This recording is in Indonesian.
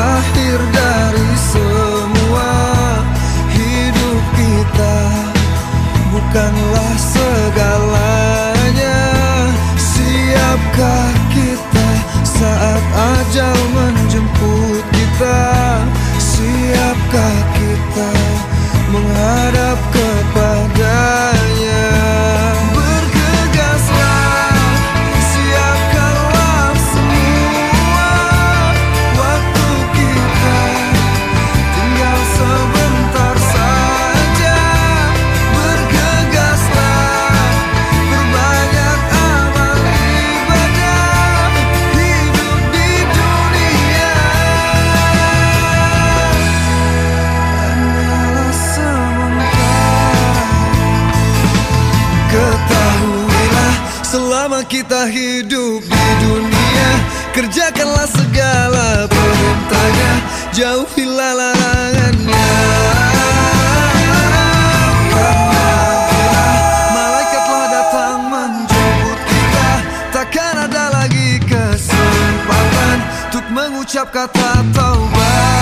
akhir dari semua Hidup kita. Bukanlah segalanya. Siapkah kita saat ajal selama kita hidup di dunia Kerjakanlah segala perintahnya Jauhilah larangannya. Malaikat telah datang menjemput kita Takkan ada lagi kesempatan Untuk mengucap kata taubat